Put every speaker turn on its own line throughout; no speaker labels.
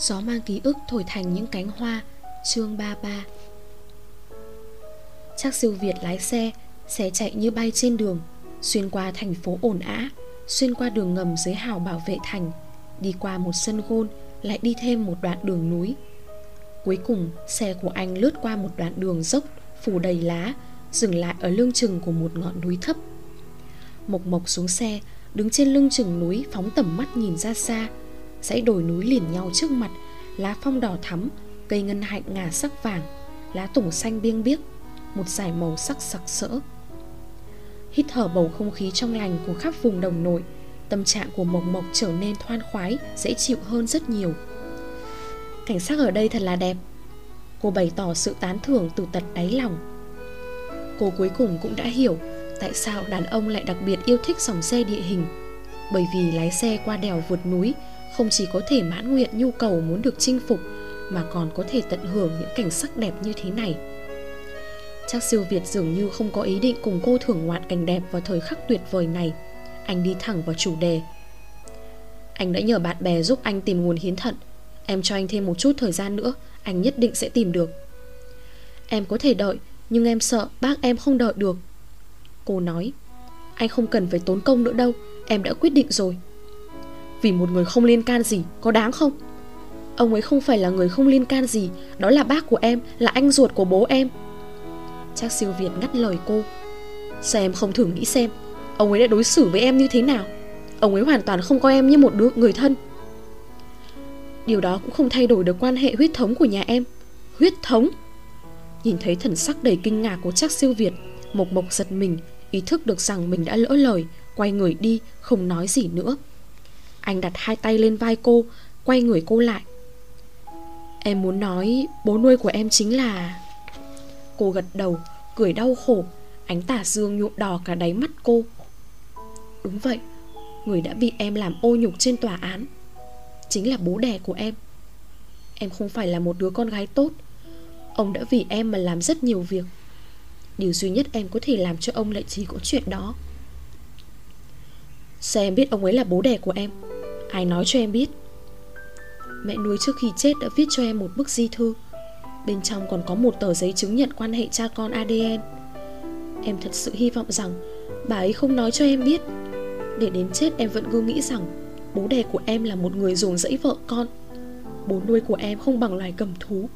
Gió mang ký ức thổi thành những cánh hoa. Chương 33 Chắc siêu Việt lái xe Xe chạy như bay trên đường, Xuyên qua thành phố ồn ã Xuyên qua đường ngầm dưới hào bảo vệ thành, Đi qua một sân gôn, Lại đi thêm một đoạn đường núi. Cuối cùng, xe của anh lướt qua một đoạn đường dốc, Phủ đầy lá, Dừng lại ở lưng chừng của một ngọn núi thấp. Mộc mộc xuống xe, Đứng trên lưng chừng núi, phóng tầm mắt nhìn ra xa. Dãy đồi núi liền nhau trước mặt, Lá phong đỏ thắm, Cây ngân hạnh ngà sắc vàng, Lá tủng xanh biêng biếc, Một dải màu sắc sặc sỡ. Hít thở bầu không khí trong lành của khắp vùng đồng nội, Tâm trạng của Mộc Mộc trở nên thoan khoái, Dễ chịu hơn rất nhiều. Cảnh sắc ở đây thật là đẹp. Cô bày tỏ sự tán thưởng từ tận đáy lòng. Cô cuối cùng cũng đã hiểu Tại sao đàn ông lại đặc biệt yêu thích dòng xe địa hình. Bởi vì lái xe qua đèo vượt núi không chỉ có thể mãn nguyện nhu cầu muốn được chinh phục, Mà còn có thể tận hưởng những cảnh sắc đẹp như thế này. Chắc siêu Việt dường như không có ý định cùng cô thưởng ngoạn cảnh đẹp vào thời khắc tuyệt vời này. Anh đi thẳng vào chủ đề. Anh đã nhờ bạn bè giúp anh tìm nguồn hiến thận. Em cho anh thêm một chút thời gian nữa, Anh nhất định sẽ tìm được. Em có thể đợi, Nhưng em sợ bác em không đợi được. Cô nói, Anh không cần phải tốn công nữa đâu, Em đã quyết định rồi. Vì một người không liên can gì, Có đáng không? Ông ấy không phải là người không liên can gì, Đó là bác của em, Là anh ruột của bố em. Chắc siêu Việt ngắt lời cô. Sao em không thử nghĩ xem, Ông ấy đã đối xử với em như thế nào? Ông ấy hoàn toàn không coi em như một đứa người thân. Điều đó cũng không thay đổi được quan hệ huyết thống của nhà em. Huyết thống? Nhìn thấy thần sắc đầy kinh ngạc của chắc siêu Việt, Mộc Mộc giật mình, Ý thức được rằng mình đã lỡ lời, Quay người đi, không nói gì nữa. Anh đặt hai tay lên vai cô, Quay người cô lại. Em muốn nói bố nuôi của em chính là Cô gật đầu, Cười đau khổ, Ánh tả dương nhuộm đỏ cả đáy mắt cô. Đúng vậy, Người đã bị em làm ô nhục trên tòa án. Chính là bố đẻ của em. Em không phải là một đứa con gái tốt. Ông đã vì em mà làm rất nhiều việc. Điều duy nhất em có thể làm cho ông lại chỉ có chuyện đó. Sao em biết ông ấy là bố đẻ của em. Ai nói cho em biết. Mẹ nuôi trước khi chết đã viết cho em một bức di thư. Bên trong còn có một tờ giấy chứng nhận quan hệ cha con ADN Em thật sự hy vọng rằng Bà ấy không nói cho em biết. Để đến chết em vẫn cứ nghĩ rằng Bố đẻ của em là một người dồn dẫy vợ con. Bố nuôi của em không bằng loài cầm thú.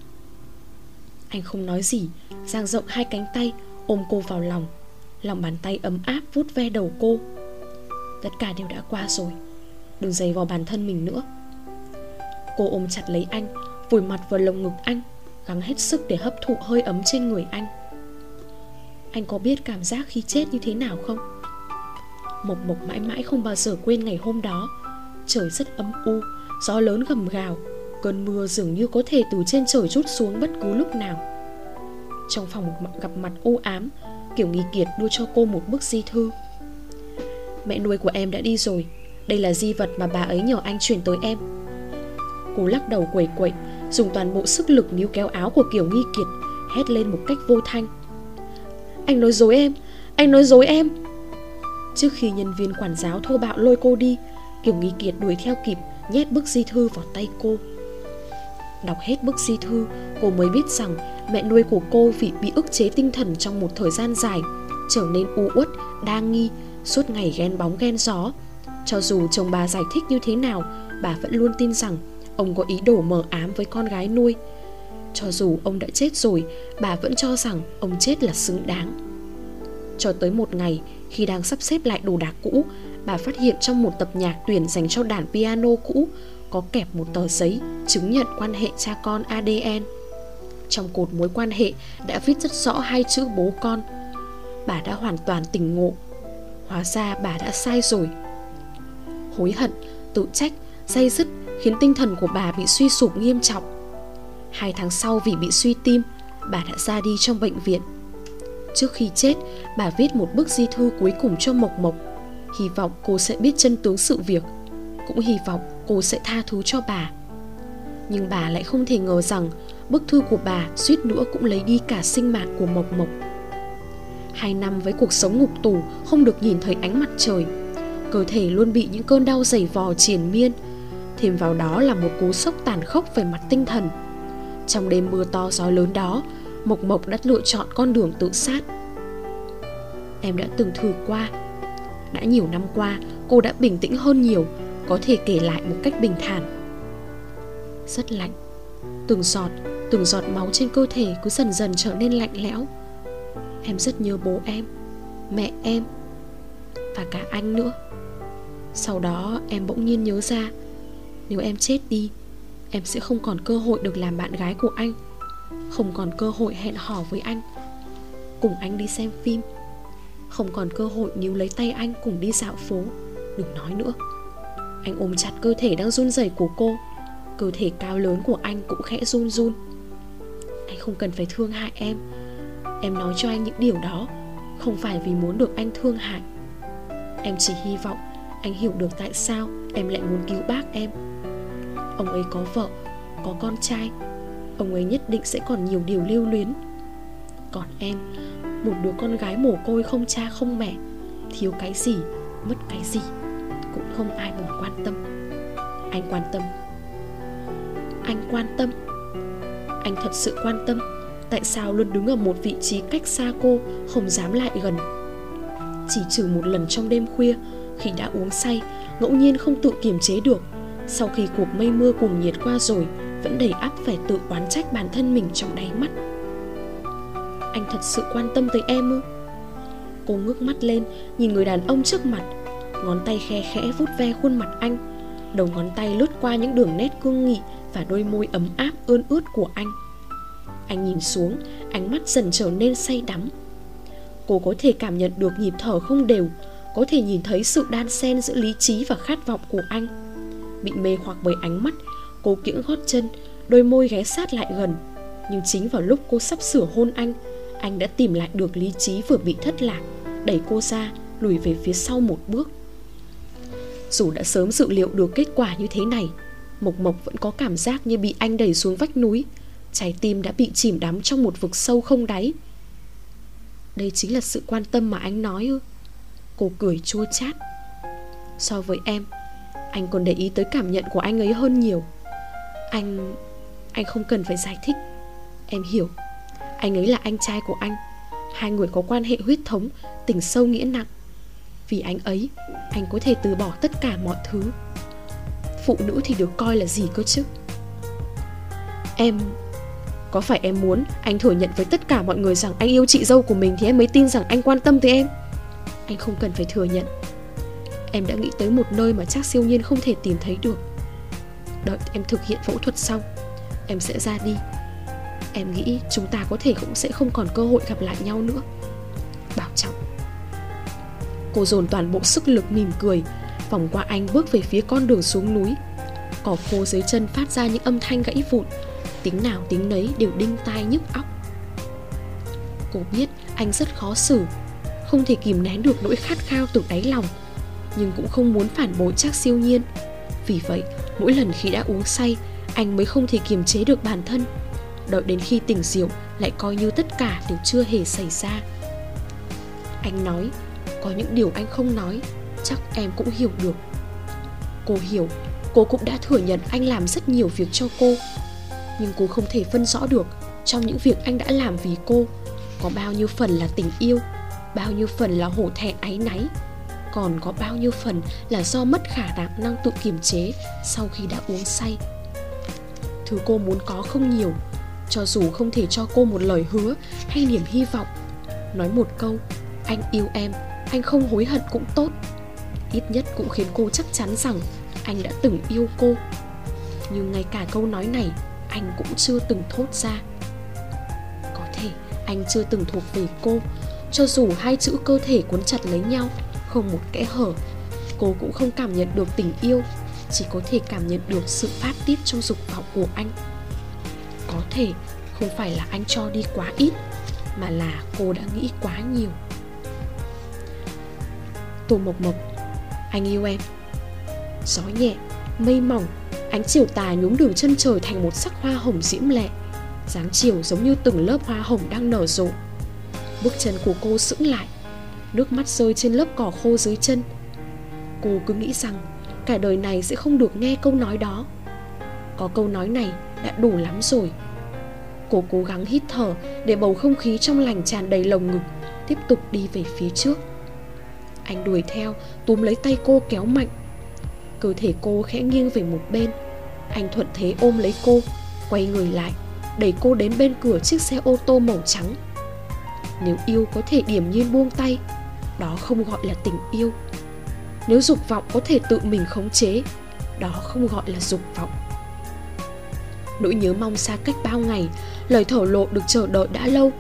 Anh không nói gì, Giang rộng hai cánh tay, Ôm cô vào lòng. Lòng bàn tay ấm áp vuốt ve đầu cô. Tất cả đều đã qua rồi. Đừng dày vào bản thân mình nữa. Cô ôm chặt lấy anh, Vùi mặt vào lồng ngực anh, Gắng hết sức để hấp thụ hơi ấm trên người anh. Anh có biết cảm giác khi chết như thế nào không? Mộc Mộc mãi mãi không bao giờ quên ngày hôm đó. Trời rất ấm u, Gió lớn gầm gào. Cơn mưa dường như có thể từ trên trời chút xuống bất cứ lúc nào. Trong phòng gặp mặt u ám Kiểu nghi kiệt đưa cho cô một bức di thư. Mẹ nuôi của em đã đi rồi đây là di vật mà bà ấy nhờ anh chuyển tới em. Cô lắc đầu quẩy quẩy Dùng toàn bộ sức lực níu kéo áo của Kiều Nghi Kiệt Hét lên một cách vô thanh. Anh nói dối em Anh nói dối em. Trước khi nhân viên quản giáo thô bạo lôi cô đi Kiều Nghi Kiệt đuổi theo kịp Nhét bức di thư vào tay cô. Đọc hết bức di thư Cô mới biết rằng mẹ nuôi của cô Vì bị ức chế tinh thần trong một thời gian dài Trở nên u uất, đa nghi Suốt ngày ghen bóng ghen gió. Cho dù chồng bà giải thích như thế nào, Bà vẫn luôn tin rằng Ông có ý đồ mờ ám với con gái nuôi. Cho dù ông đã chết rồi, Bà vẫn cho rằng ông chết là xứng đáng. Cho tới một ngày, Khi đang sắp xếp lại đồ đạc cũ, Bà phát hiện trong một tập nhạc tuyển dành cho đàn piano cũ, Có kẹp một tờ giấy Chứng nhận quan hệ cha con ADN Trong cột mối quan hệ Đã viết rất rõ hai chữ bố con. Bà đã hoàn toàn tỉnh ngộ. Hóa ra bà đã sai rồi. Hối hận, tự trách, dây dứt khiến tinh thần của bà bị suy sụp nghiêm trọng. Hai tháng sau vì bị suy tim, bà đã ra đi trong bệnh viện. Trước khi chết, bà viết một bức di thư cuối cùng cho Mộc Mộc, hy vọng cô sẽ biết chân tướng sự việc, cũng hy vọng cô sẽ tha thứ cho bà. Nhưng bà lại không thể ngờ rằng bức thư của bà suýt nữa cũng lấy đi cả sinh mạng của Mộc Mộc. Hai năm với cuộc sống ngục tù không được nhìn thấy ánh mặt trời, cơ thể luôn bị những cơn đau dày vò triền miên, Thêm vào đó là một cú sốc tàn khốc về mặt tinh thần. Trong đêm mưa to gió lớn đó Mộc Mộc đã lựa chọn con đường tự sát. Em đã từng thử qua. Đã nhiều năm qua cô đã bình tĩnh hơn nhiều Có thể kể lại một cách bình thản. Rất lạnh. Từng giọt, từng giọt máu trên cơ thể cứ dần dần trở nên lạnh lẽo. Em rất nhớ bố em Mẹ em Và cả anh nữa. Sau đó, em bỗng nhiên nhớ ra, Nếu em chết đi, Em sẽ không còn cơ hội được làm bạn gái của anh, Không còn cơ hội hẹn hò với anh, Cùng anh đi xem phim, Không còn cơ hội níu lấy tay anh cùng đi dạo phố. Đừng nói nữa. Anh ôm chặt cơ thể đang run rẩy của cô. Cơ thể cao lớn của anh cũng khẽ run run. Anh không cần phải thương hại em. Em nói cho anh những điều đó Không phải vì muốn được anh thương hại. Em chỉ hy vọng anh hiểu được tại sao Em lại muốn cứu bác em. Ông ấy có vợ, Có con trai. Ông ấy nhất định sẽ còn nhiều điều lưu luyến. Còn em, Một đứa con gái mồ côi không cha không mẹ, Thiếu cái gì, Mất cái gì, Cũng không ai muốn quan tâm. Anh quan tâm. Anh quan tâm. Anh thật sự quan tâm Tại sao luôn đứng ở một vị trí cách xa cô Không dám lại gần. Chỉ trừ một lần trong đêm khuya khi đã uống say, Ngẫu nhiên không tự kiềm chế được. Sau khi cuộc mây mưa cùng nhiệt qua rồi, Vẫn đầy áp phải tự oán trách bản thân mình trong đáy mắt. Anh thật sự quan tâm tới em ư? Cô ngước mắt lên, Nhìn người đàn ông trước mặt. Ngón tay khe khẽ vút ve khuôn mặt anh. Đầu ngón tay lướt qua những đường nét cương nghị Và đôi môi ấm áp ơn ướt của anh. Anh nhìn xuống, Ánh mắt dần trở nên say đắm. Cô có thể cảm nhận được nhịp thở không đều có thể nhìn thấy sự đan xen giữa lý trí và khát vọng của anh. Bị mê hoặc bởi ánh mắt, Cô kiễng gót chân, Đôi môi ghé sát lại gần. Nhưng chính vào lúc cô sắp sửa hôn anh Anh đã tìm lại được lý trí vừa bị thất lạc, Đẩy cô ra, Lùi về phía sau một bước. Dù đã sớm dự liệu được kết quả như thế này, Mộc Mộc vẫn có cảm giác như bị anh đẩy xuống vách núi. Trái tim đã bị chìm đắm trong một vực sâu không đáy. Đây chính là sự quan tâm mà anh nói ư? Cô cười chua chát. So với em, Anh còn để ý tới cảm nhận của anh ấy hơn nhiều. Anh... Anh không cần phải giải thích. Em hiểu, Anh ấy là anh trai của anh. Hai người có quan hệ huyết thống, Tình sâu nghĩa nặng. Vì anh ấy, Anh có thể từ bỏ tất cả mọi thứ. Phụ nữ thì được coi là gì cơ chứ? Em, có phải em muốn anh thừa nhận với tất cả mọi người rằng anh yêu chị dâu của mình thì em mới tin rằng anh quan tâm tới em? Anh không cần phải thừa nhận. Em đã nghĩ tới một nơi mà chắc siêu nhiên không thể tìm thấy được. Đợi em thực hiện phẫu thuật xong, em sẽ ra đi. Em nghĩ chúng ta có thể cũng sẽ không còn cơ hội gặp lại nhau nữa. Bảo trọng. Cô dồn toàn bộ sức lực mỉm cười, vòng qua anh bước về phía con đường xuống núi. Cỏ khô dưới chân phát ra những âm thanh gãy vụn Tiếng nào tiếng nấy đều đinh tai nhức óc Cô biết anh rất khó xử không thể kìm nén được nỗi khát khao từ đáy lòng, Nhưng cũng không muốn phản bội chắc siêu nhiên. Vì vậy, mỗi lần khi đã uống say, Anh mới không thể kiềm chế được bản thân. Đợi đến khi tỉnh rượu, Lại coi như tất cả đều chưa hề xảy ra. Anh nói, Có những điều anh không nói, Chắc em cũng hiểu được. Cô hiểu, Cô cũng đã thừa nhận anh làm rất nhiều việc cho cô. Nhưng cô không thể phân rõ được trong những việc anh đã làm vì cô, có bao nhiêu phần là tình yêu bao nhiêu phần là hổ thẹn áy náy, còn có bao nhiêu phần là do mất khả năng tự kiềm chế sau khi đã uống say. Thứ cô muốn có không nhiều, cho dù không thể cho cô một lời hứa hay niềm hy vọng. Nói một câu, anh yêu em, anh không hối hận cũng tốt. Ít nhất cũng khiến cô chắc chắn rằng anh đã từng yêu cô. Nhưng ngay cả câu nói này, anh cũng chưa từng thốt ra. Có thể anh chưa từng thuộc về cô cho dù hai chữ cơ thể cuốn chặt lấy nhau, không một kẽ hở, cô cũng không cảm nhận được tình yêu, chỉ có thể cảm nhận được sự phát tiết trong dục vọng của anh. Có thể không phải là anh cho đi quá ít, mà là cô đã nghĩ quá nhiều. Tô mộc mộc, anh yêu em. Gió nhẹ, mây mỏng, Ánh chiều tà nhúng đường chân trời thành một sắc hoa hồng diễm lệ. Dáng chiều giống như từng lớp hoa hồng đang nở rộ. Bước chân của cô sững lại. Nước mắt rơi trên lớp cỏ khô dưới chân. Cô cứ nghĩ rằng cả đời này sẽ không được nghe câu nói đó. Có câu nói này đã đủ lắm rồi. Cô cố gắng hít thở để bầu không khí trong lành tràn đầy lồng ngực, tiếp tục đi về phía trước. Anh đuổi theo, túm lấy tay cô kéo mạnh. Cơ thể cô khẽ nghiêng về một bên. Anh thuận thế ôm lấy cô, quay người lại, đẩy cô đến bên cửa chiếc xe ô tô màu trắng nếu yêu có thể điểm nhiên buông tay, đó không gọi là tình yêu. Nếu dục vọng có thể tự mình khống chế, đó không gọi là dục vọng. Nỗi nhớ mong xa cách bao ngày, lời thổ lộ được chờ đợi đã lâu.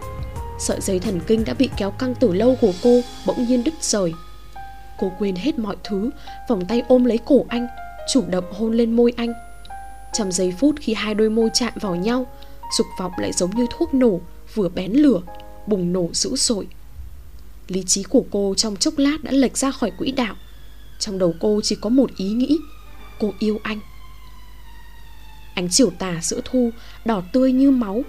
Sợi dây thần kinh đã bị kéo căng từ lâu của cô bỗng nhiên đứt rời. Cô quên hết mọi thứ, vòng tay ôm lấy cổ anh, chủ động hôn lên môi anh. Trong giây phút khi hai đôi môi chạm vào nhau, dục vọng lại giống như thuốc nổ, vừa bén lửa bùng nổ dữ dội. Lý trí của cô trong chốc lát đã lệch ra khỏi quỹ đạo. Trong đầu cô chỉ có một ý nghĩ, cô yêu anh. Ánh chiều tà giữa thu, đỏ tươi như máu.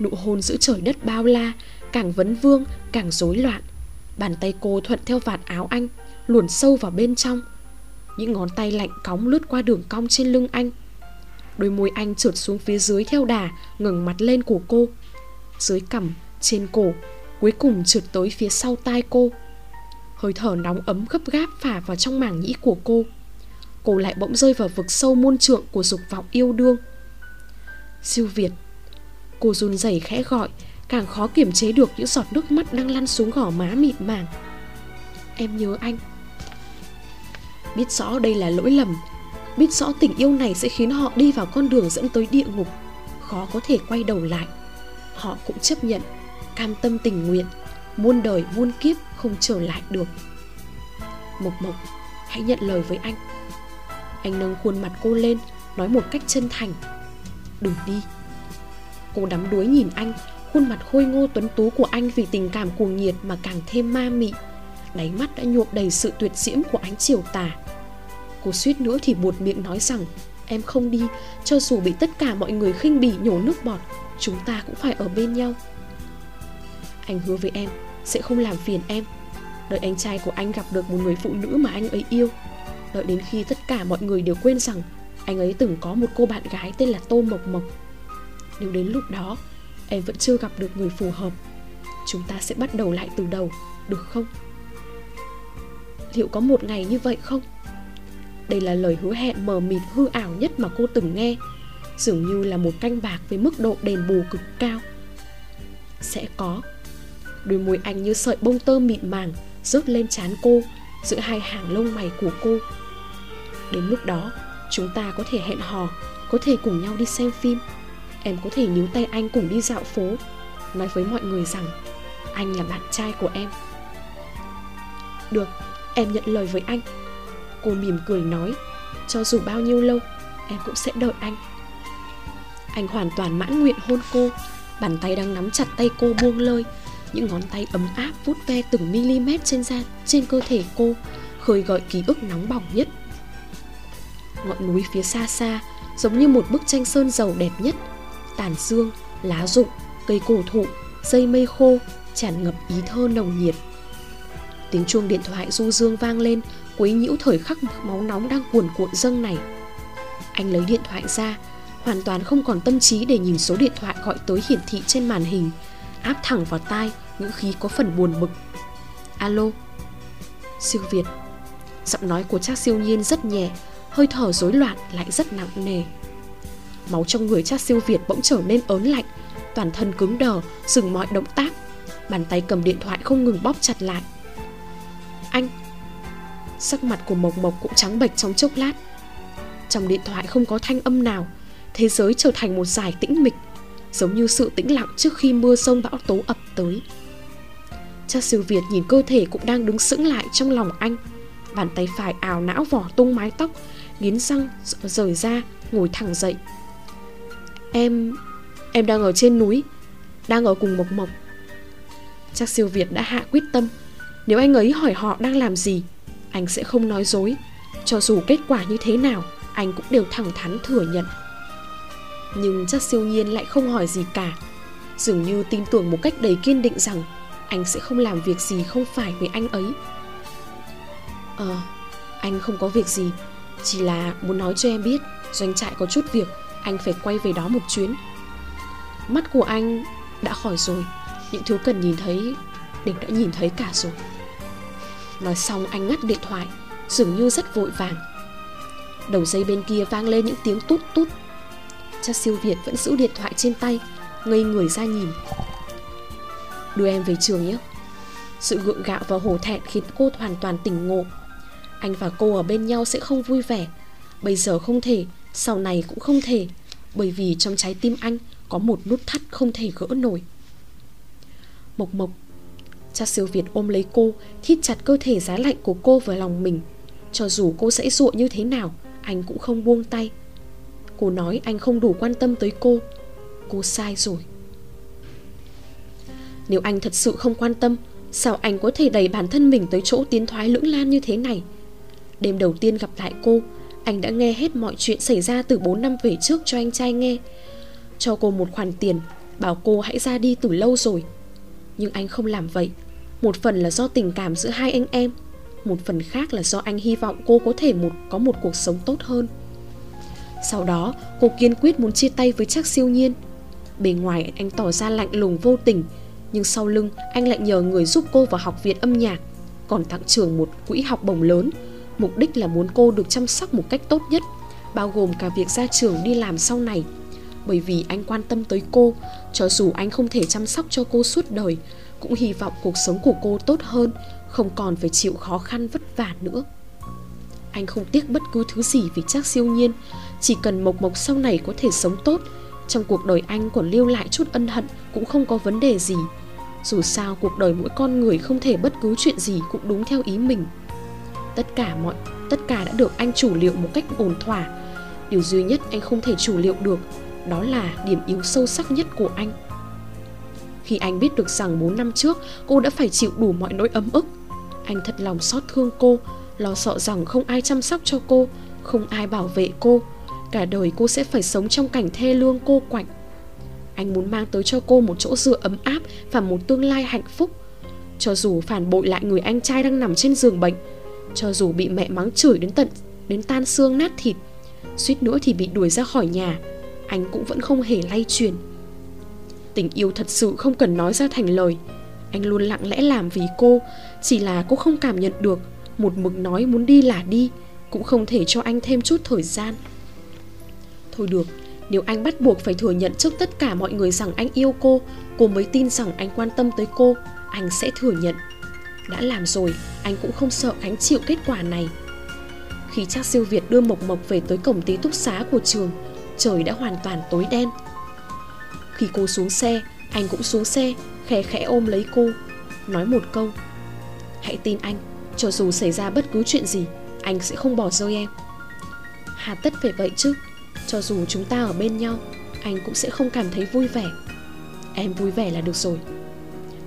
Nụ hôn giữa trời đất bao la, càng vấn vương, càng rối loạn. Bàn tay cô thuận theo vạt áo anh, luồn sâu vào bên trong. Những ngón tay lạnh cóng lướt qua đường cong trên lưng anh. Đôi môi anh trượt xuống phía dưới theo đà, ngẩng mặt lên của cô. Dưới cằm trên cổ, cuối cùng trượt tới phía sau tai cô. Hơi thở nóng ấm gấp gáp phả vào trong màng nhĩ của cô. Cô lại bỗng rơi vào vực sâu muôn trượng của dục vọng yêu đương. Siêu việt, cô run rẩy khẽ gọi, càng khó kiềm chế được những giọt nước mắt đang lăn xuống gò má mịn màng. Em nhớ anh. Biết rõ đây là lỗi lầm, biết rõ tình yêu này sẽ khiến họ đi vào con đường dẫn tới địa ngục, khó có thể quay đầu lại. Họ cũng chấp nhận cam tâm tình nguyện, muôn đời muôn kiếp không trở lại được. Mộc mộc, hãy nhận lời với anh. Anh nâng khuôn mặt cô lên, nói một cách chân thành. Đừng đi. Cô đắm đuối nhìn anh, khuôn mặt khôi ngô tuấn tú của anh vì tình cảm cuồng nhiệt mà càng thêm ma mị. Đáy mắt đã nhuộm đầy sự tuyệt diễm của ánh chiều tà. Cô suýt nữa thì buột miệng nói rằng, em không đi, cho dù bị tất cả mọi người khinh bỉ nhổ nước bọt, chúng ta cũng phải ở bên nhau anh hứa với em, sẽ không làm phiền em. Đợi anh trai của anh gặp được một người phụ nữ mà anh ấy yêu. Đợi đến khi tất cả mọi người đều quên rằng anh ấy từng có một cô bạn gái tên là tô mộc mộc. Nếu đến lúc đó, em vẫn chưa gặp được người phù hợp, chúng ta sẽ bắt đầu lại từ đầu, được không? Liệu có một ngày như vậy không? Đây là lời hứa hẹn mờ mịt hư ảo nhất mà cô từng nghe, dường như là một canh bạc với mức độ đền bù cực cao. Sẽ có đôi môi anh như sợi bông tơ mịn màng, rớt lên trán cô, giữa hai hàng lông mày của cô. Đến lúc đó, chúng ta có thể hẹn hò, có thể cùng nhau đi xem phim. Em có thể níu tay anh cùng đi dạo phố, nói với mọi người rằng, anh là bạn trai của em. Được, em nhận lời với anh. Cô mỉm cười nói, cho dù bao nhiêu lâu, em cũng sẽ đợi anh. Anh hoàn toàn mãn nguyện hôn cô, bàn tay đang nắm chặt tay cô buông lơi những ngón tay ấm áp vuốt ve từng mm trên da, trên cơ thể cô, khơi gợi ký ức nóng bỏng nhất. Ngọn núi phía xa xa, giống như một bức tranh sơn dầu đẹp nhất. Tàn dương lá rụng, cây cổ thụ, dây mây khô, tràn ngập ý thơ nồng nhiệt. Tiếng chuông điện thoại du dương vang lên, quấy nhiễu thời khắc máu nóng đang cuồn cuộn dâng này anh lấy điện thoại ra, hoàn toàn không còn tâm trí để nhìn số điện thoại gọi tới hiển thị trên màn hình, áp thẳng vào tai ngữ khí có phần buồn bực alo. Siêu việt. Giọng nói của Trác siêu nhiên rất nhẹ, hơi thở rối loạn lại rất nặng nề. Máu trong người Trác siêu việt bỗng trở nên ớn lạnh, toàn thân cứng đờ, dừng mọi động tác. Bàn tay cầm điện thoại không ngừng bóp chặt lại. Anh. Sắc mặt của mộc mộc cũng trắng bệch trong chốc lát. Trong điện thoại không có thanh âm nào, thế giới trở thành một giải tĩnh mịch, giống như sự tĩnh lặng trước khi mưa sông bão tố ập tới cha siêu việt nhìn cơ thể cũng đang đứng sững lại trong lòng anh. Bàn tay phải ảo não vỏ tung mái tóc, nghiến răng rời ra, ngồi thẳng dậy. Em em đang ở trên núi, đang ở cùng mộc mộc. Chắc siêu việt đã hạ quyết tâm. Nếu anh ấy hỏi họ đang làm gì, anh sẽ không nói dối. Cho dù kết quả như thế nào, anh cũng đều thẳng thắn thừa nhận. Nhưng chắc siêu nhiên lại không hỏi gì cả. Dường như tin tưởng một cách đầy kiên định rằng anh sẽ không làm việc gì không phải với anh ấy. Ờ anh không có việc gì, Chỉ là muốn nói cho em biết Doanh trại có chút việc, Anh phải quay về đó một chuyến. Mắt của anh đã khỏi rồi, Những thứ cần nhìn thấy, Đều đã nhìn thấy cả rồi. Nói xong anh ngắt điện thoại, Dường như rất vội vàng. Đầu dây bên kia vang lên những tiếng tút tút. Cha siêu Việt vẫn giữ điện thoại trên tay, Ngây người ra nhìn. Đưa em về trường nhé. Sự gượng gạo và hổ thẹn khiến cô hoàn toàn tỉnh ngộ. Anh và cô ở bên nhau sẽ không vui vẻ. Bây giờ không thể, Sau này cũng không thể, Bởi vì trong trái tim anh Có một nút thắt không thể gỡ nổi. Mộc mộc, Cha siêu Việt ôm lấy cô, Thít chặt cơ thể giá lạnh của cô vào lòng mình. Cho dù cô sẽ dụa như thế nào, Anh cũng không buông tay. Cô nói anh không đủ quan tâm tới cô. Cô sai rồi. Nếu anh thật sự không quan tâm, Sao anh có thể đẩy bản thân mình tới chỗ tiến thoái lưỡng lan như thế này? Đêm đầu tiên gặp lại cô, Anh đã nghe hết mọi chuyện xảy ra từ 4 năm về trước cho anh trai nghe. Cho cô một khoản tiền, Bảo cô hãy ra đi từ lâu rồi. Nhưng anh không làm vậy. Một phần là do tình cảm giữa hai anh em, Một phần khác là do anh hy vọng cô có thể một, có một cuộc sống tốt hơn. Sau đó, cô kiên quyết muốn chia tay với chắc siêu nhiên. Bề ngoài, anh tỏ ra lạnh lùng vô tình nhưng sau lưng, anh lại nhờ người giúp cô vào học viện âm nhạc. Còn tặng trường một quỹ học bổng lớn. Mục đích là muốn cô được chăm sóc một cách tốt nhất, Bao gồm cả việc ra trường đi làm sau này. Bởi vì anh quan tâm tới cô, Cho dù anh không thể chăm sóc cho cô suốt đời, Cũng hy vọng cuộc sống của cô tốt hơn, Không còn phải chịu khó khăn vất vả nữa. Anh không tiếc bất cứ thứ gì vì chắc siêu nhiên, chỉ cần Mộc Mộc sau này có thể sống tốt. Trong cuộc đời anh còn lưu lại chút ân hận Cũng không có vấn đề gì. Dù sao cuộc đời mỗi con người không thể bất cứ chuyện gì cũng đúng theo ý mình. Tất cả mọi, tất cả đã được anh chủ liệu một cách ổn thỏa. Điều duy nhất anh không thể chủ liệu được, Đó là điểm yếu sâu sắc nhất của anh. Khi anh biết được rằng 4 năm trước, cô đã phải chịu đủ mọi nỗi ấm ức, Anh thật lòng xót thương cô, Lo sợ rằng không ai chăm sóc cho cô, Không ai bảo vệ cô. Cả đời cô sẽ phải sống trong cảnh thê lương cô quạnh. Anh muốn mang tới cho cô một chỗ dựa ấm áp Và một tương lai hạnh phúc. Cho dù phản bội lại người anh trai đang nằm trên giường bệnh Cho dù bị mẹ mắng chửi đến tận Đến tan xương nát thịt Suýt nữa thì bị đuổi ra khỏi nhà Anh cũng vẫn không hề lay truyền Tình yêu thật sự không cần nói ra thành lời. Anh luôn lặng lẽ làm vì cô Chỉ là cô không cảm nhận được. Một mực nói muốn đi là đi Cũng không thể cho anh thêm chút thời gian. Thôi được, nếu anh bắt buộc phải thừa nhận trước tất cả mọi người rằng anh yêu cô Cô mới tin rằng anh quan tâm tới cô Anh sẽ thừa nhận. Đã làm rồi, anh cũng không sợ gánh chịu kết quả này. Khi Trác siêu Việt đưa Mộc Mộc về tới cổng tí túc xá của trường Trời đã hoàn toàn tối đen. Khi cô xuống xe, anh cũng xuống xe Khẽ khẽ ôm lấy cô Nói một câu. Hãy tin anh, cho dù xảy ra bất cứ chuyện gì Anh sẽ không bỏ rơi em. Hà tất phải vậy chứ cho dù chúng ta ở bên nhau, Anh cũng sẽ không cảm thấy vui vẻ. Em vui vẻ là được rồi.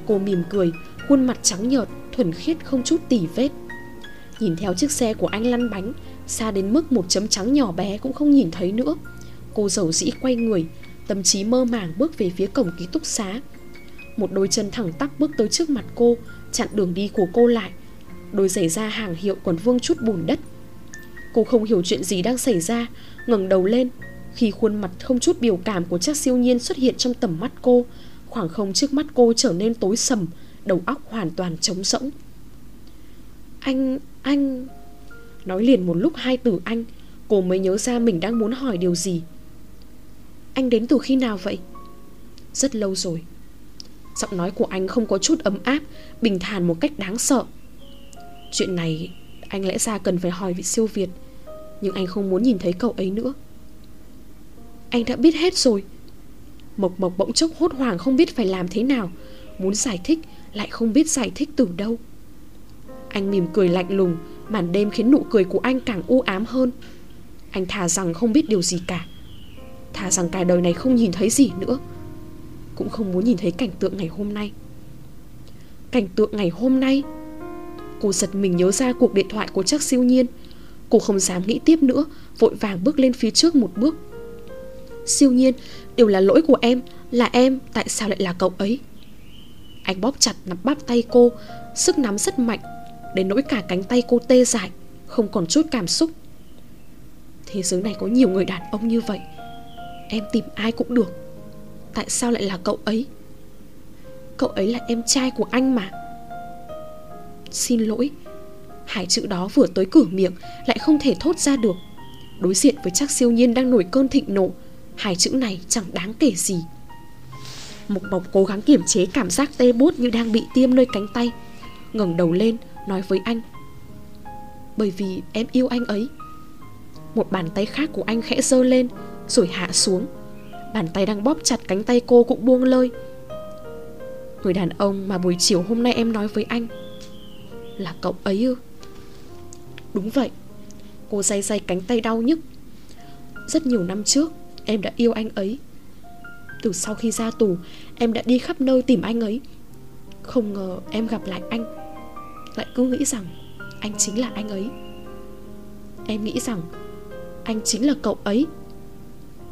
Cô mỉm cười, Khuôn mặt trắng nhợt, Thuần khiết không chút tỉ vết. Nhìn theo chiếc xe của anh lăn bánh, Xa đến mức một chấm trắng nhỏ bé cũng không nhìn thấy nữa. Cô giàu dĩ quay người, Tâm trí mơ màng bước về phía cổng ký túc xá. Một đôi chân thẳng tắp bước tới trước mặt cô, Chặn đường đi của cô lại. Đôi giày da hàng hiệu còn vương chút bùn đất. Cô không hiểu chuyện gì đang xảy ra ngẩng đầu lên Khi khuôn mặt không chút biểu cảm của chắc siêu nhiên xuất hiện trong tầm mắt cô Khoảng không trước mắt cô trở nên tối sầm Đầu óc hoàn toàn trống rỗng. Anh, anh Nói liền một lúc hai từ anh Cô mới nhớ ra mình đang muốn hỏi điều gì. Anh đến từ khi nào vậy? Rất lâu rồi. Giọng nói của anh không có chút ấm áp Bình thản một cách đáng sợ. Chuyện này anh lẽ ra cần phải hỏi vị siêu Việt. Nhưng anh không muốn nhìn thấy cậu ấy nữa. Anh đã biết hết rồi. Mộc Mộc bỗng chốc hốt hoảng không biết phải làm thế nào. Muốn giải thích, Lại không biết giải thích từ đâu. Anh mỉm cười lạnh lùng, Màn đêm khiến nụ cười của anh càng u ám hơn. Anh thà rằng không biết điều gì cả. Thà rằng cả đời này không nhìn thấy gì nữa. Cũng không muốn nhìn thấy cảnh tượng ngày hôm nay. Cảnh tượng ngày hôm nay? Cô giật mình nhớ ra cuộc điện thoại của chắc siêu nhiên. Cô không dám nghĩ tiếp nữa, Vội vàng bước lên phía trước một bước. Siêu nhiên, Đều là lỗi của em, Là em, Tại sao lại là cậu ấy? Anh bóp chặt nắm bắp tay cô, Sức nắm rất mạnh, Đến nỗi cả cánh tay cô tê dại, Không còn chút cảm xúc. Thế giới này có nhiều người đàn ông như vậy, Em tìm ai cũng được, Tại sao lại là cậu ấy? Cậu ấy là em trai của anh mà. Xin lỗi. Hai chữ đó vừa tới cửa miệng, Lại không thể thốt ra được. Đối diện với chắc siêu nhiên đang nổi cơn thịnh nộ, Hai chữ này chẳng đáng kể gì. Mộc Mộc cố gắng kiểm chế cảm giác tê bút như đang bị tiêm nơi cánh tay, ngẩng đầu lên, nói với anh. Bởi vì em yêu anh ấy. Một bàn tay khác của anh khẽ giơ lên, Rồi hạ xuống. Bàn tay đang bóp chặt cánh tay cô cũng buông lơi. Người đàn ông mà buổi chiều hôm nay em nói với anh là cậu ấy ư? Đúng vậy, Cô day day cánh tay đau nhức. Rất nhiều năm trước, Em đã yêu anh ấy. Từ sau khi ra tù, Em đã đi khắp nơi tìm anh ấy. Không ngờ em gặp lại anh. Lại cứ nghĩ rằng Anh chính là anh ấy. Em nghĩ rằng Anh chính là cậu ấy.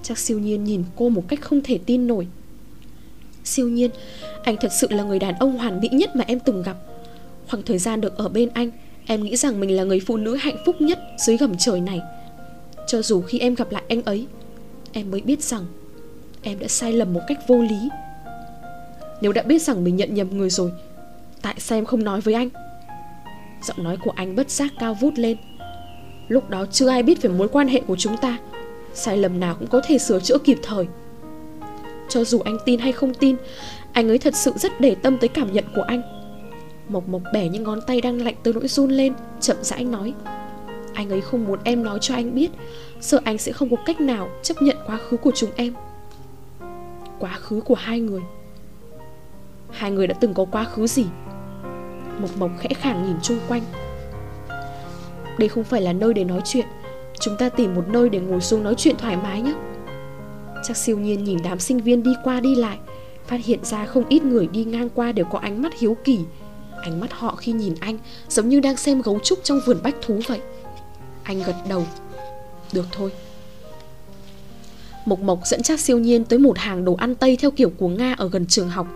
Chắc siêu nhiên nhìn cô một cách không thể tin nổi. Siêu nhiên, Anh thật sự là người đàn ông hoàn mỹ nhất mà em từng gặp. Khoảng thời gian được ở bên anh, Em nghĩ rằng mình là người phụ nữ hạnh phúc nhất Dưới gầm trời này. Cho dù khi em gặp lại anh ấy, Em mới biết rằng Em đã sai lầm một cách vô lý. Nếu đã biết rằng mình nhận nhầm người rồi, Tại sao em không nói với anh? Giọng nói của anh bất giác cao vút lên. Lúc đó chưa ai biết về mối quan hệ của chúng ta, Sai lầm nào cũng có thể sửa chữa kịp thời. Cho dù anh tin hay không tin, Anh ấy thật sự rất để tâm tới cảm nhận của anh. Mộc Mộc bẻ những ngón tay đang lạnh tới nỗi run lên, Chậm rãi nói. Anh ấy không muốn em nói cho anh biết. Sợ anh sẽ không có cách nào chấp nhận quá khứ của chúng em. Quá khứ của hai người. Hai người đã từng có quá khứ gì? Mộc Mộc khẽ khàng nhìn chung quanh. Đây không phải là nơi để nói chuyện. Chúng ta tìm một nơi để ngồi xuống nói chuyện thoải mái nhé. Chắc siêu nhiên nhìn đám sinh viên đi qua đi lại, Phát hiện ra không ít người đi ngang qua đều có ánh mắt hiếu kỳ. Ánh mắt họ khi nhìn anh, Giống như đang xem gấu trúc trong vườn bách thú vậy. Anh gật đầu. Được thôi. Mộc Mộc dẫn chắc siêu nhiên tới một hàng đồ ăn Tây theo kiểu của Nga ở gần trường học.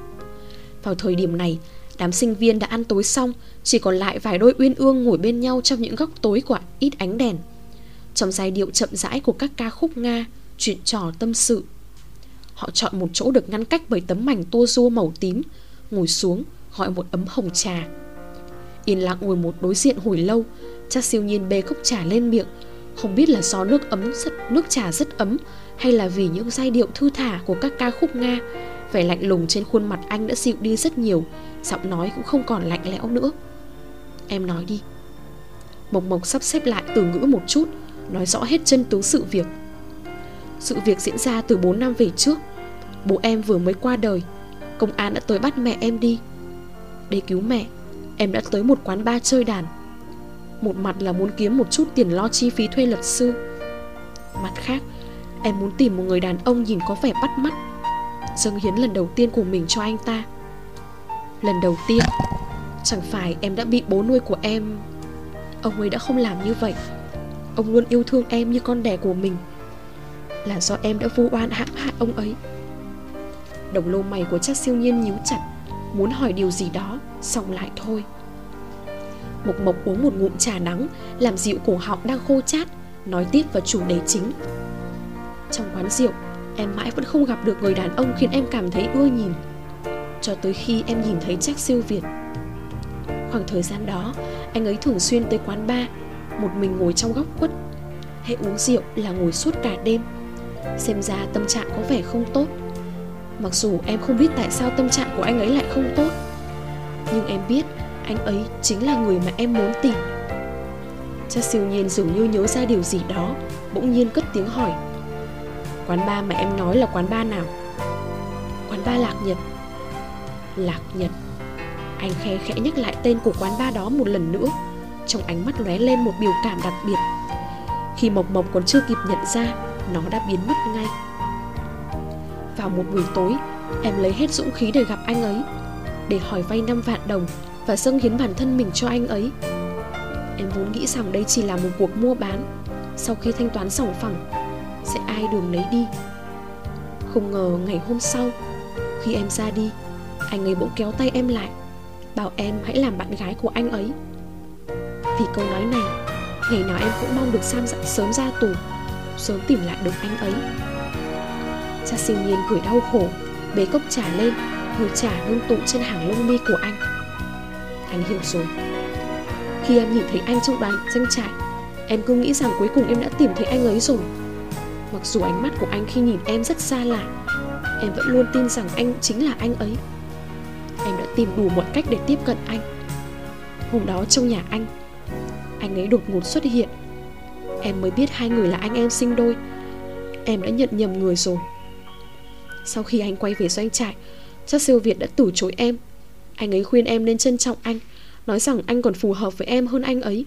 Vào thời điểm này, Đám sinh viên đã ăn tối xong, Chỉ còn lại vài đôi uyên ương ngồi bên nhau Trong những góc tối của ít ánh đèn. Trong giai điệu chậm rãi của các ca khúc Nga, Chuyện trò tâm sự. Họ chọn một chỗ được ngăn cách bởi tấm mảnh tua rua màu tím, Ngồi xuống gọi một ấm hồng trà. Yên lặng ngồi một đối diện hồi lâu, Chắc siêu nhiên bê cốc trà lên miệng. Không biết là do nước ấm rất, nước trà rất ấm, Hay là vì những giai điệu thư thả của các ca khúc Nga. Vẻ lạnh lùng trên khuôn mặt anh đã dịu đi rất nhiều, Giọng nói cũng không còn lạnh lẽo nữa. Em nói đi. Mộc Mộc sắp xếp lại từ ngữ một chút, Nói rõ hết chân tướng sự việc. Sự việc diễn ra từ 4 năm về trước. Bố em vừa mới qua đời. Công an đã tới bắt mẹ em đi để cứu mẹ. Em đã tới một quán bar chơi đàn. Một mặt là muốn kiếm một chút tiền lo chi phí thuê luật sư. Mặt khác, Em muốn tìm một người đàn ông nhìn có vẻ bắt mắt. Dâng hiến lần đầu tiên của mình cho anh ta. Lần đầu tiên, Chẳng phải em đã bị bố nuôi của em. Ông ấy đã không làm như vậy. Ông luôn yêu thương em như con đẻ của mình. Là do em đã vu oan hãm hại ông ấy. Đồng lô mày của chắc siêu nhiên nhíu chặt. Muốn hỏi điều gì đó, Xong lại thôi. Mộc Mộc uống một ngụm trà nắng, Làm dịu cổ họng đang khô chát, Nói tiếp vào chủ đề chính. Trong quán rượu, Em mãi vẫn không gặp được người đàn ông khiến em cảm thấy ưa nhìn. Cho tới khi em nhìn thấy Jack siêu Việt Khoảng thời gian đó, Anh ấy thường xuyên tới quán bar, Một mình ngồi trong góc quất. Hệ uống rượu là ngồi suốt cả đêm. Xem ra tâm trạng có vẻ không tốt. Mặc dù em không biết tại sao tâm trạng của anh ấy lại không tốt, Nhưng em biết anh ấy chính là người mà em muốn tìm. Cha siêu nhiên dường như nhớ ra điều gì đó, Bỗng nhiên cất tiếng hỏi. Quán ba mà em nói là quán ba nào? Quán ba Lạc Nhật. Lạc Nhật. Anh khe khẽ nhắc lại tên của quán ba đó một lần nữa. Trong ánh mắt lóe lên một biểu cảm đặc biệt. Khi Mộc Mộc còn chưa kịp nhận ra, Nó đã biến mất ngay vào một buổi tối, Em lấy hết dũng khí để gặp anh ấy, Để hỏi vay 5 vạn đồng Và dâng hiến bản thân mình cho anh ấy. Em vốn nghĩ rằng đây chỉ là một cuộc mua bán. Sau khi thanh toán sòng phẳng, Sẽ ai đường lấy đi. Không ngờ ngày hôm sau, Khi em ra đi, Anh ấy bỗng kéo tay em lại, Bảo em hãy làm bạn gái của anh ấy. Vì câu nói này, Ngày nào em cũng mong được Sam sớm ra tù, Sớm tìm lại được anh ấy. Cha sinh nhiên cười đau khổ, Bế cốc trà lên Hơi trà ngưng tụ trên hàng lông mi của anh. Anh hiểu rồi. Khi em nhìn thấy anh trong đoàn tranh trại, Em cứ nghĩ rằng cuối cùng em đã tìm thấy anh ấy rồi. Mặc dù ánh mắt của anh khi nhìn em rất xa lạ, Em vẫn luôn tin rằng anh chính là anh ấy. Em đã tìm đủ mọi cách để tiếp cận anh. Hôm đó trong nhà anh Anh ấy đột ngột xuất hiện. Em mới biết hai người là anh em sinh đôi. Em đã nhận nhầm người rồi. Sau khi anh quay về doanh trại Chắc siêu Việt đã từ chối em. Anh ấy khuyên em nên trân trọng anh, Nói rằng anh còn phù hợp với em hơn anh ấy.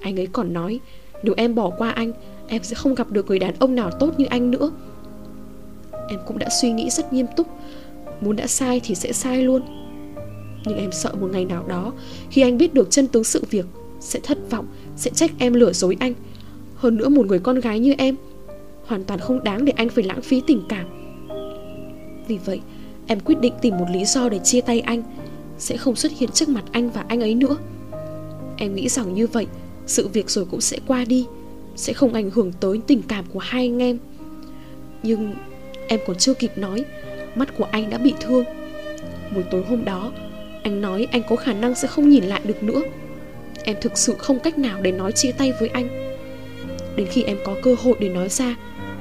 Anh ấy còn nói, Nếu em bỏ qua anh, Em sẽ không gặp được người đàn ông nào tốt như anh nữa. Em cũng đã suy nghĩ rất nghiêm túc, Muốn đã sai thì sẽ sai luôn. Nhưng em sợ một ngày nào đó, Khi anh biết được chân tướng sự việc, Sẽ thất vọng, Sẽ trách em lừa dối anh. Hơn nữa một người con gái như em, Hoàn toàn không đáng để anh phải lãng phí tình cảm. Vì vậy, Em quyết định tìm một lý do để chia tay anh. Sẽ không xuất hiện trước mặt anh và anh ấy nữa. Em nghĩ rằng như vậy, Sự việc rồi cũng sẽ qua đi. Sẽ không ảnh hưởng tới tình cảm của hai anh em. Nhưng em còn chưa kịp nói, Mắt của anh đã bị thương. Buổi tối hôm đó, Anh nói anh có khả năng sẽ không nhìn lại được nữa. Em thực sự không cách nào để nói chia tay với anh. Đến khi em có cơ hội để nói ra,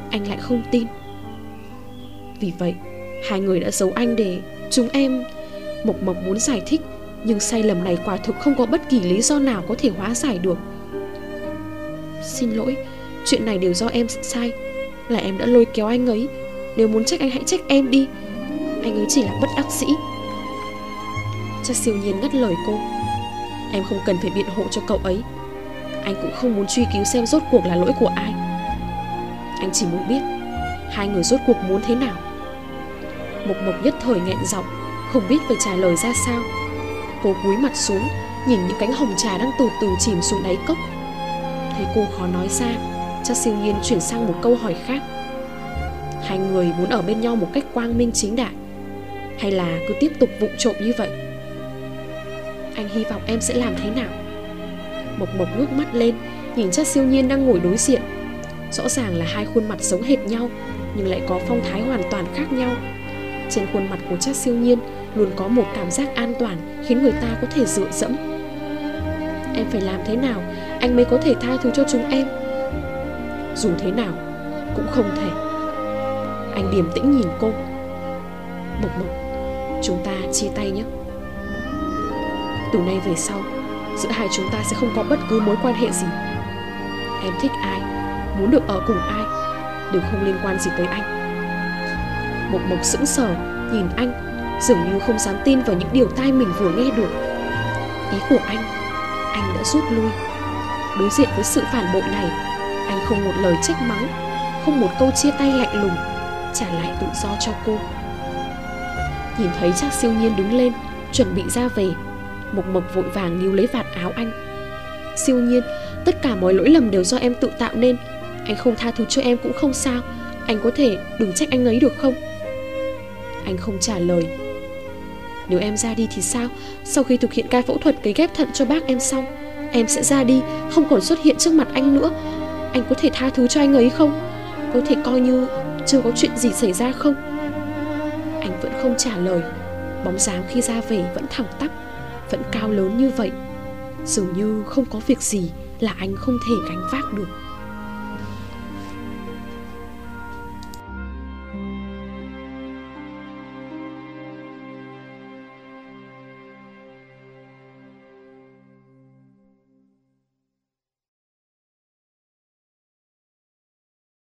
Anh lại không tin. Vì vậy Hai người đã giấu anh để Chúng em Mộc Mộc muốn giải thích, Nhưng sai lầm này quả thực không có bất kỳ lý do nào có thể hóa giải được. Xin lỗi, Chuyện này đều do em sai. Là em đã lôi kéo anh ấy. Nếu muốn trách anh hãy trách em đi. Anh ấy chỉ là bất đắc sĩ. Cha siêu nhiên ngắt lời cô. Em không cần phải biện hộ cho cậu ấy. Anh cũng không muốn truy cứu xem rốt cuộc là lỗi của ai. Anh chỉ muốn biết Hai người rốt cuộc muốn thế nào. Mộc Mộc nhất thời nghẹn giọng, Không biết phải trả lời ra sao. Cô cúi mặt xuống, Nhìn những cánh hồng trà đang từ từ chìm xuống đáy cốc. Thấy cô khó nói ra Cha siêu nhiên chuyển sang một câu hỏi khác. Hai người muốn ở bên nhau một cách quang minh chính đại, Hay là cứ tiếp tục vụng trộm như vậy? Anh hy vọng em sẽ làm thế nào? Mộc Mộc ngước mắt lên, Nhìn cha siêu nhiên đang ngồi đối diện. Rõ ràng là hai khuôn mặt giống hệt nhau, Nhưng lại có phong thái hoàn toàn khác nhau trên khuôn mặt của chắc siêu nhiên Luôn có một cảm giác an toàn Khiến người ta có thể dựa dẫm. Em phải làm thế nào Anh mới có thể tha thứ cho chúng em? Dù thế nào, Cũng không thể. Anh điềm tĩnh nhìn cô. Mộc mộc, Chúng ta chia tay nhé. Từ nay về sau, Giữa hai chúng ta sẽ không có bất cứ mối quan hệ gì. Em thích ai, Muốn được ở cùng ai, Đều không liên quan gì tới anh. Mộc Mộc sững sờ, Nhìn anh, Dường như không dám tin vào những điều tai mình vừa nghe được. Ý của anh Anh đã rút lui. Đối diện với sự phản bội này, Anh không một lời trách mắng, Không một câu chia tay lạnh lùng, Trả lại tự do cho cô. Nhìn thấy chắc siêu nhiên đứng lên, Chuẩn bị ra về Mộc Mộc vội vàng níu lấy vạt áo anh. Siêu nhiên, Tất cả mọi lỗi lầm đều do em tự tạo nên. Anh không tha thứ cho em cũng không sao. Anh có thể đừng trách anh ấy được không? Anh không trả lời. Nếu em ra đi thì sao? Sau khi thực hiện ca phẫu thuật cấy ghép thận cho bác em xong, Em sẽ ra đi, Không còn xuất hiện trước mặt anh nữa. Anh có thể tha thứ cho anh ấy không? Có thể coi như chưa có chuyện gì xảy ra không? Anh vẫn không trả lời. Bóng dáng khi ra về vẫn thẳng tắp, Vẫn cao lớn như vậy. Dường như không có việc gì Là anh không thể gánh vác được.